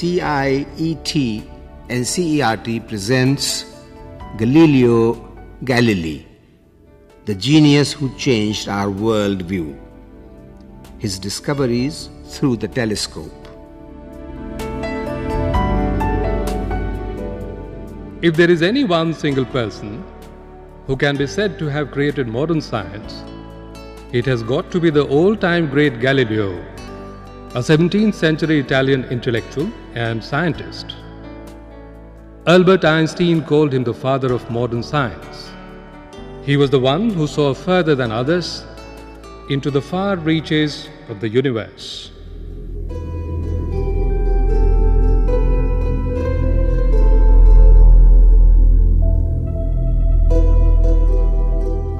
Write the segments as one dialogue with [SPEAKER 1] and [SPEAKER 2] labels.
[SPEAKER 1] CIET NCERT presents Galileo Galilei, the genius who changed our world view. His discoveries through the telescope.
[SPEAKER 2] If there is any one single person who can be said to have created modern science, it has got to be the old time great Galileo, a 17th century Italian intellectual and scientist. Albert Einstein called him the father of modern science. He was the one who saw further than others into the far reaches of the universe.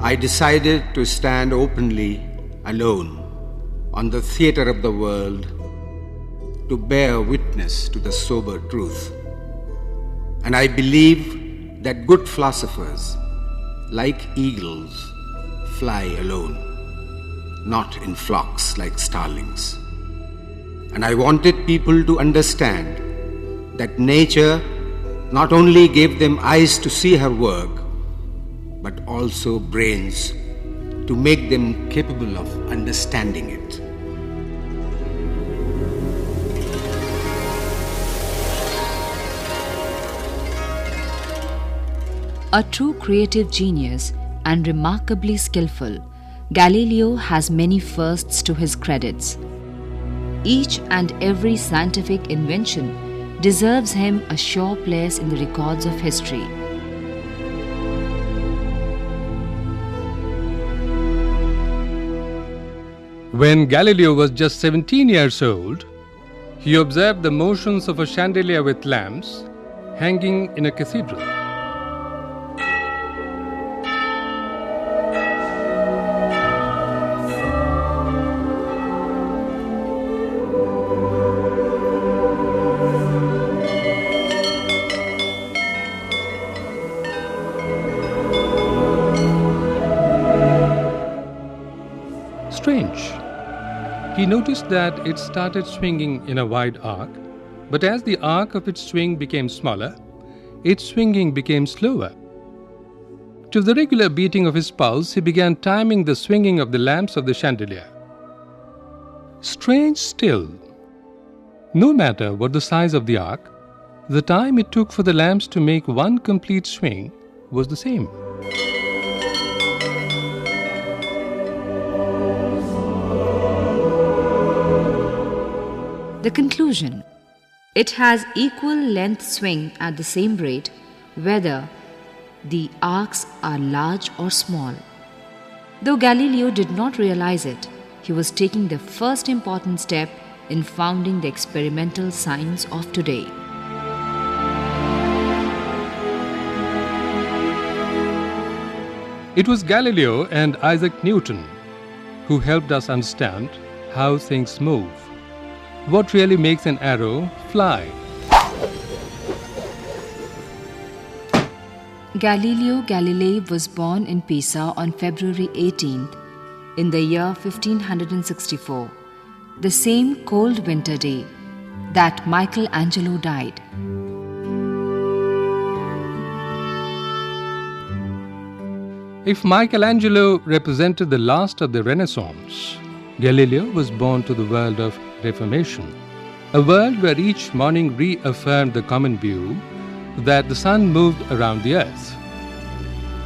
[SPEAKER 1] I decided to stand openly alone on the theatre of the world to bear witness to the sober truth. And I believe that good philosophers, like eagles, fly alone, not in flocks like starlings. And I wanted people to understand that nature not only gave them eyes to see her work, but also brains to make them capable of understanding it.
[SPEAKER 3] A true creative genius and remarkably skillful, Galileo has many firsts to his credits. Each and every scientific invention deserves him a sure place in the records of history.
[SPEAKER 2] When Galileo was just 17 years old, he observed the motions of a chandelier with lamps hanging in a cathedral. He noticed that it started swinging in a wide arc, but as the arc of its swing became smaller, its swinging became slower. To the regular beating of his pulse, he began timing the swinging of the lamps of the chandelier. Strange still. No matter what the size of the arc, the time it took for the lamps to make one complete swing was the same.
[SPEAKER 3] The conclusion It has equal length swing at the same rate, whether the arcs are large or small. Though Galileo did not realize it, he was taking the first important step in founding the experimental science of today.
[SPEAKER 2] It was Galileo and Isaac Newton who helped us understand how things move. What really makes an arrow fly?
[SPEAKER 3] Galileo Galilei was born in Pisa on February 18th in the year 1564, the same cold winter day that Michelangelo died.
[SPEAKER 2] If Michelangelo represented the last of the Renaissance, Galileo was born to the world of Reformation, a world where each morning reaffirmed the common view that the sun moved around the earth.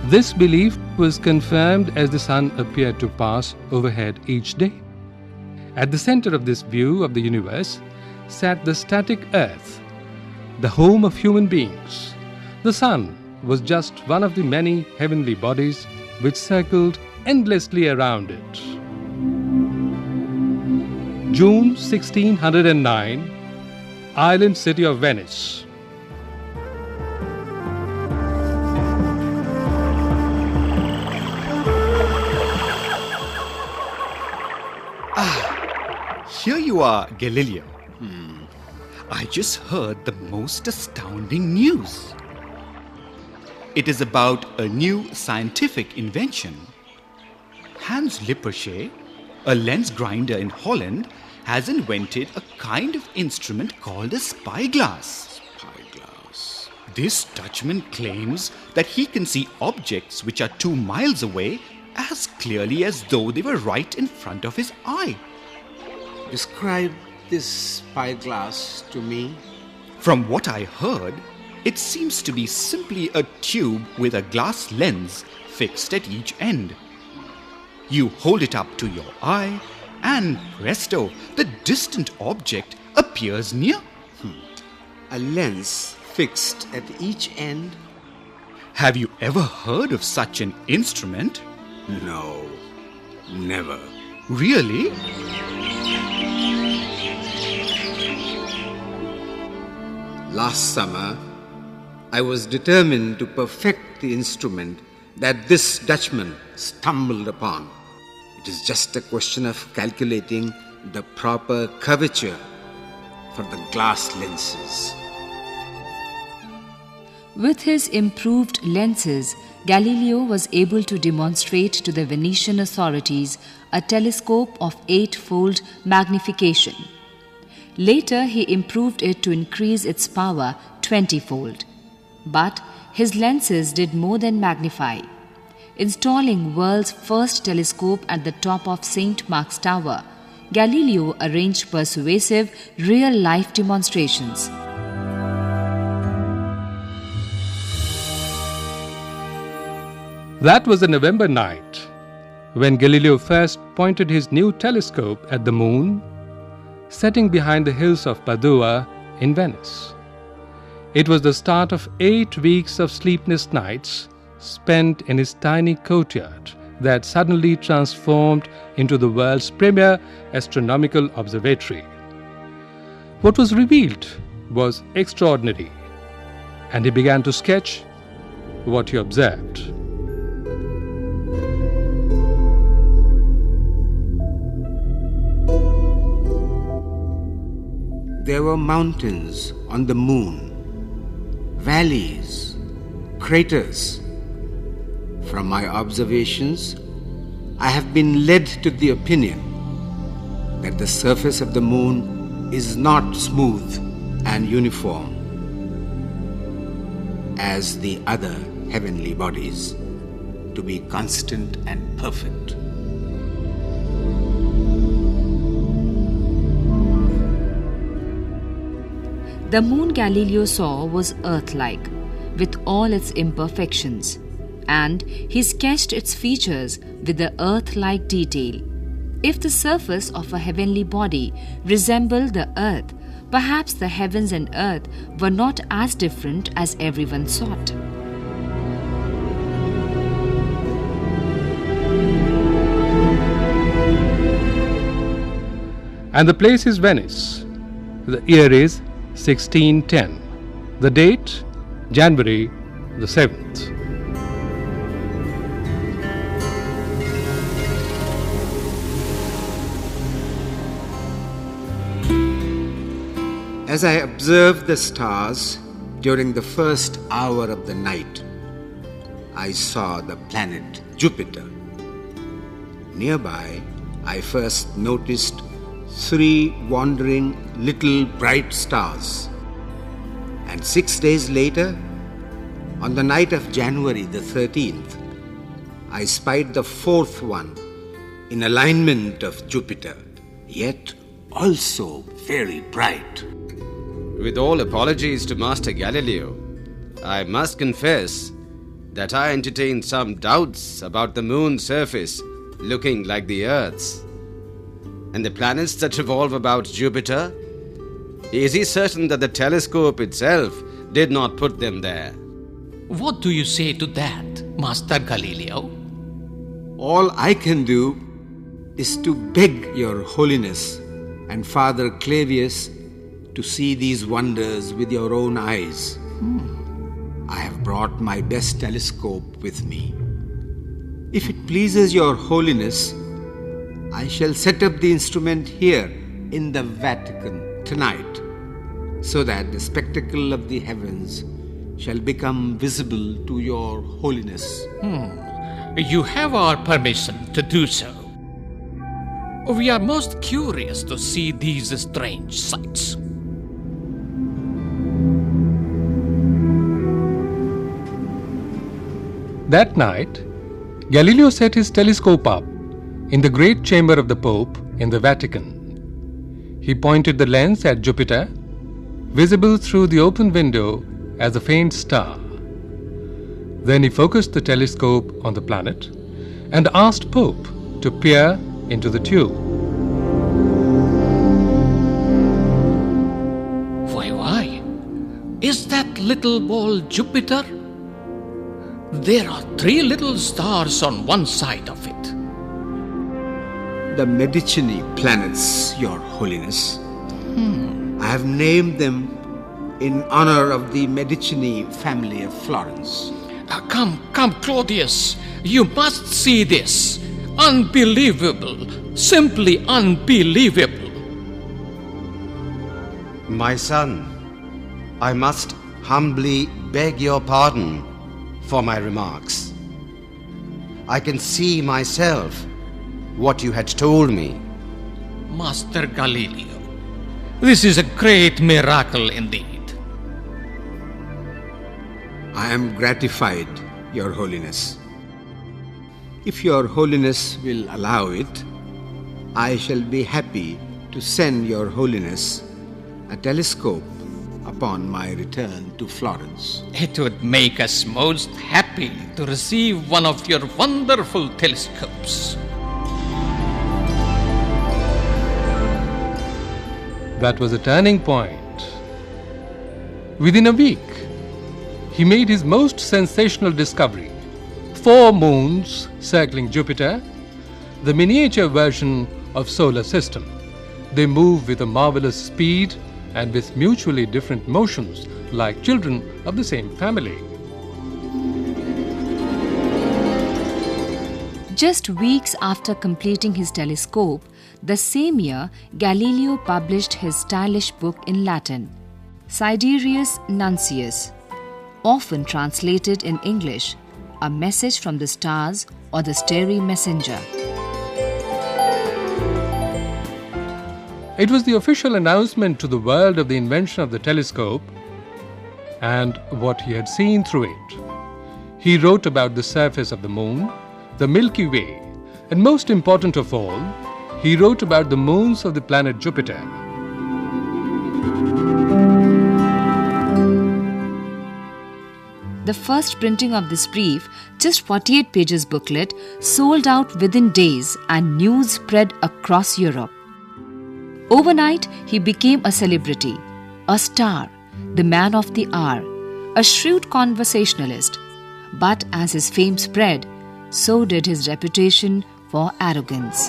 [SPEAKER 2] This belief was confirmed as the sun appeared to pass overhead each day. At the center of this view of the universe sat the static earth, the home of human beings. The sun was just one of the many heavenly bodies which circled endlessly around it. June 1609, island city of Venice.
[SPEAKER 4] Ah, here you are, Galileo. I just heard the most astounding news. It is about a new scientific invention. Hans Lippershey, a lens grinder in Holland, has invented a kind of instrument called a spyglass.
[SPEAKER 1] Spyglass.
[SPEAKER 4] This Dutchman claims that he can see objects which are two miles away as clearly as though they were right in front of his eye.
[SPEAKER 1] Describe this spyglass to me.
[SPEAKER 4] From what I heard, it seems to be simply a tube with a glass lens fixed at each end. You hold it up to your eye, and presto, the distant object appears near. Hmm.
[SPEAKER 1] A lens fixed at each end?
[SPEAKER 4] Have you ever heard of such an instrument?
[SPEAKER 1] No, never.
[SPEAKER 4] Really?
[SPEAKER 1] Last summer, I was determined to perfect the instrument that this Dutchman stumbled upon. It is just a question of calculating the proper curvature for the glass lenses.
[SPEAKER 3] With his improved lenses, Galileo was able to demonstrate to the Venetian authorities a telescope of eightfold magnification. Later, he improved it to increase its power twentyfold. But his lenses did more than magnify. Installing world's first telescope at the top of St. Mark's Tower, Galileo arranged persuasive real-life demonstrations.
[SPEAKER 2] That was a November night when Galileo first pointed his new telescope at the moon, setting behind the hills of Padua in Venice. It was the start of eight weeks of sleepless nights spent in his tiny courtyard that suddenly transformed into the world's premier astronomical observatory. What was revealed was extraordinary, and he began to sketch what he observed.
[SPEAKER 1] There were mountains on the moon, valleys, craters. From my observations, I have been led to the opinion that the surface of the moon is not smooth and uniform as the other heavenly bodies, to be constant and perfect.
[SPEAKER 3] The moon Galileo saw was Earth like, with all its imperfections, and he sketched its features with the Earth like detail. If the surface of a heavenly body resembled the Earth, perhaps the heavens and earth were not as different as everyone thought.
[SPEAKER 2] And the place is Venice. The year is 1610. The date, January the 7th.
[SPEAKER 1] As I observed the stars during the first hour of the night, I saw the planet Jupiter. Nearby, I first noticed three wandering little bright stars. And six days later, on the night of January the 13th, I spied the fourth one in alignment of Jupiter, yet also very bright.
[SPEAKER 5] With all apologies to Master Galileo, I must confess that I entertain some doubts about the moon's surface looking like the Earth's. And the planets that revolve about Jupiter? Is he certain that the telescope itself did not put them there?
[SPEAKER 6] What do you say to that, Master Galileo?
[SPEAKER 1] All I can do is to beg your holiness and Father Clavius to see these wonders with your own eyes. I have brought my best telescope with me. If it pleases your holiness, I shall set up the instrument here in the Vatican tonight, so that the spectacle of the heavens shall become visible to your holiness. Hmm.
[SPEAKER 6] You have our permission to do so. We are most curious to see these strange sights.
[SPEAKER 2] That night, Galileo set his telescope up in the great chamber of the Pope in the Vatican. He pointed the lens at Jupiter, visible through the open window as a faint star. Then he focused the telescope on the planet and asked Pope to peer into the tube.
[SPEAKER 6] Why, why? Is that little ball Jupiter? There are three little stars on one side of it.
[SPEAKER 1] The Medicini planets, Your Holiness. I have named them in honor of the Medicini family of Florence.
[SPEAKER 6] Uh, come, come, Clavius. You must see this. Unbelievable. Simply unbelievable.
[SPEAKER 5] My son, I must humbly beg your pardon for my remarks. I can see myself what you had told me.
[SPEAKER 6] Master Galileo, this is a great miracle indeed.
[SPEAKER 1] I am gratified, Your Holiness. If Your Holiness will allow it, I shall be happy to send Your Holiness a telescope upon my return to Florence.
[SPEAKER 6] It would make us most happy to receive one of your wonderful telescopes.
[SPEAKER 2] That was a turning point. Within a week, he made his most sensational discovery four moons circling Jupiter, the miniature version of solar system. They move with a marvelous speed and with mutually different motions like children of the same family.
[SPEAKER 3] Just weeks after completing his telescope, the same year Galileo published his stylish book in Latin, Sidereus Nuncius, often translated in English, A Message from the Stars or the Starry Messenger.
[SPEAKER 2] It was the official announcement to the world of the invention of the telescope and what he had seen through it. He wrote about the surface of the moon, the Milky Way, and most important of all, he wrote about the moons of the planet Jupiter.
[SPEAKER 3] The first printing of this brief, just 48 pages booklet, sold out within days and news spread across Europe. Overnight, he became a celebrity, a star, the man of the hour, a shrewd conversationalist. But as his fame spread, so did his reputation for arrogance.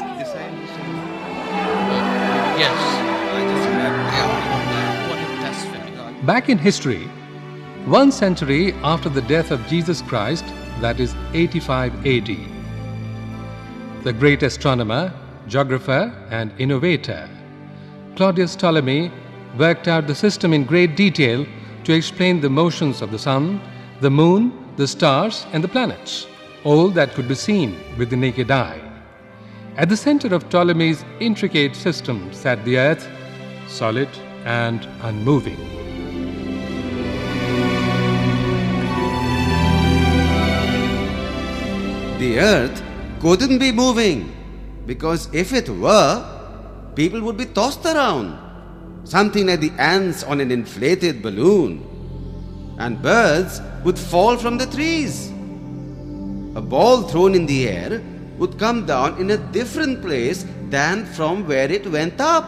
[SPEAKER 6] Yes. What a blasphemy.
[SPEAKER 2] Back in history, one century after the death of Jesus Christ, that is 85 AD, the great astronomer, geographer, and innovator, Claudius Ptolemy worked out the system in great detail to explain the motions of the sun, the moon, the stars, and the planets, all that could be seen with the naked eye. At the center of Ptolemy's intricate system sat the earth, solid and unmoving.
[SPEAKER 5] The earth couldn't be moving because if it were, people would be tossed around, something like the ants on an inflated balloon, and birds would fall from the trees. A ball thrown in the air would come down in a different place than from where it went up.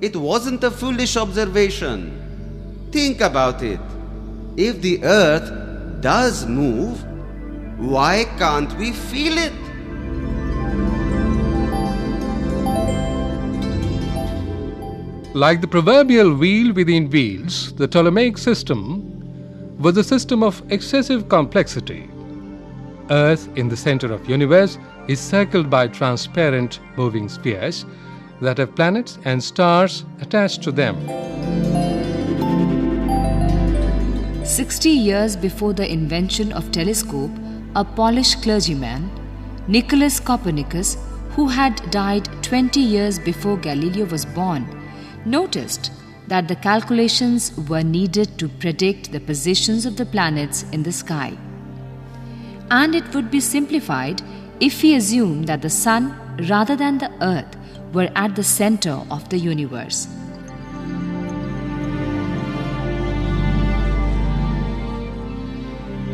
[SPEAKER 5] It wasn't a foolish observation. Think about it. If the earth does move, why can't we feel it?
[SPEAKER 2] Like the proverbial wheel within wheels, the Ptolemaic system was a system of excessive complexity. Earth, in the center of universe, is circled by transparent moving spheres that have planets and stars attached to them.
[SPEAKER 3] 60 years before the invention of telescope, a Polish clergyman, Nicholas Copernicus, who had died 20 years before Galileo was born, noticed that the calculations were needed to predict the positions of the planets in the sky. And it would be simplified if we assume that the Sun, rather than the Earth, were at the center of the universe.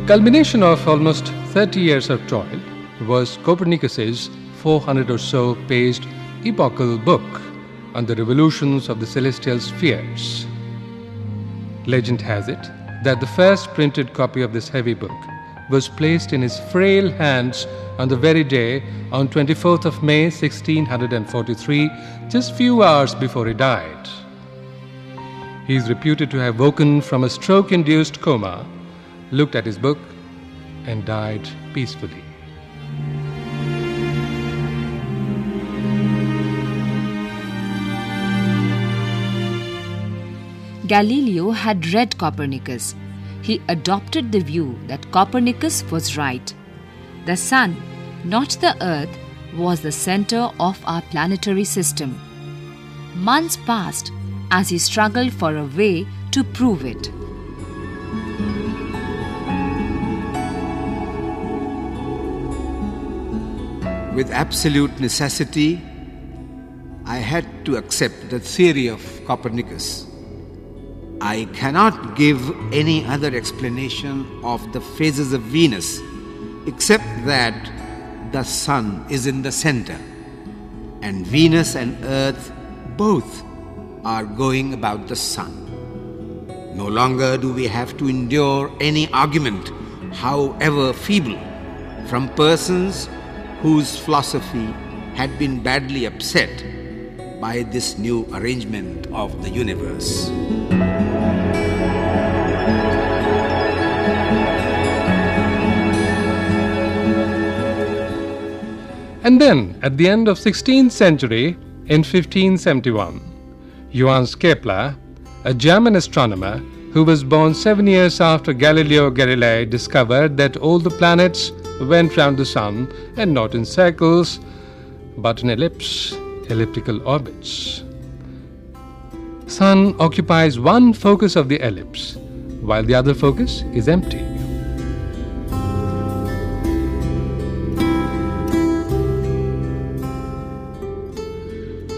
[SPEAKER 2] Culmination of almost 30 years of toil was Copernicus's 400 or so paged epochal book on the revolutions of the celestial spheres. Legend has it that the first printed copy of this heavy book was placed in his frail hands on the very day on 24th of May 1643 just few hours before he died. He is reputed to have woken from a stroke induced coma, looked at his book, and died peacefully.
[SPEAKER 3] Galileo had read Copernicus. He adopted the view that Copernicus was right. The Sun, not the Earth, was the center of our planetary system. Months passed as he struggled for a way to prove it.
[SPEAKER 1] With absolute necessity, I had to accept the theory of Copernicus. I cannot give any other explanation of the phases of Venus except that the Sun is in the center, and Venus and Earth both are going about the Sun. No longer do we have to endure any argument, however feeble, from persons whose philosophy had been badly upset by this new arrangement of the universe.
[SPEAKER 2] And then, at the end of 16th century, in 1571, Johannes Kepler, a German astronomer who was born seven years after Galileo Galilei, discovered that all the planets went round the sun and not in circles, but in ellipse, elliptical orbits. Sun occupies one focus of the ellipse, while the other focus is empty.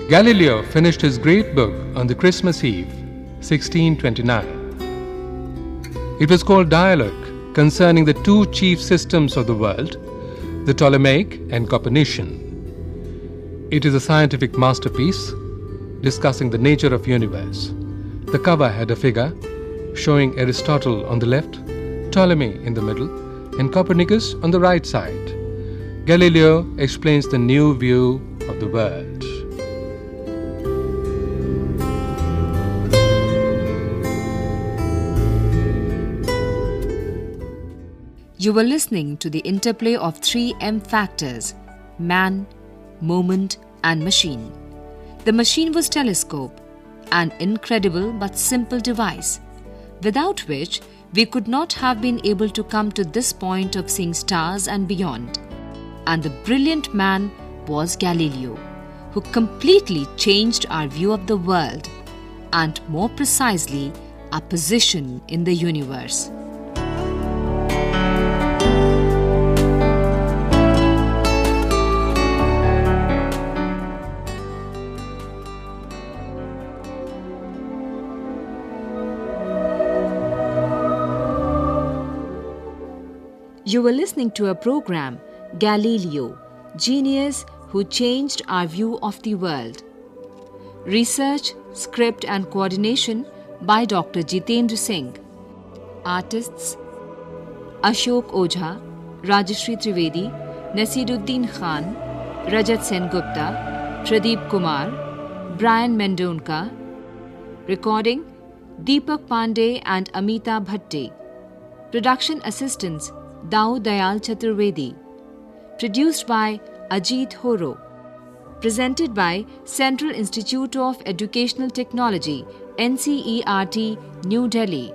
[SPEAKER 2] Galileo finished his great book on the Christmas Eve, 1629. It was called Dialogue concerning the two chief systems of the world, the Ptolemaic and Copernican. It is a scientific masterpiece discussing the nature of universe. The cover had a figure showing Aristotle on the left, Ptolemy in the middle, and Copernicus on the right side. Galileo explains the new view of the world.
[SPEAKER 3] You were listening to the interplay of three M factors man, moment, and machine. The machine was telescope, an incredible but simple device, without which we could not have been able to come to this point of seeing stars and beyond. And the brilliant man was Galileo, who completely changed our view of the world and more precisely our position in the universe. You were listening to a program, Galileo, Genius Who Changed Our View of the World. Research, script, and coordination by Dr. Jitendra Singh. Artists Ashok Ojha, Rajashri Trivedi, Nasiruddin Khan, Rajat Sen Gupta, Pradeep Kumar, Brian Mendonka. Recording Deepak Pandey and Amita Bhatte. Production assistants Dao Dayal Chaturvedi. Produced by Ajit Horo. Presented by Central Institute of Educational Technology, NCERT, New Delhi.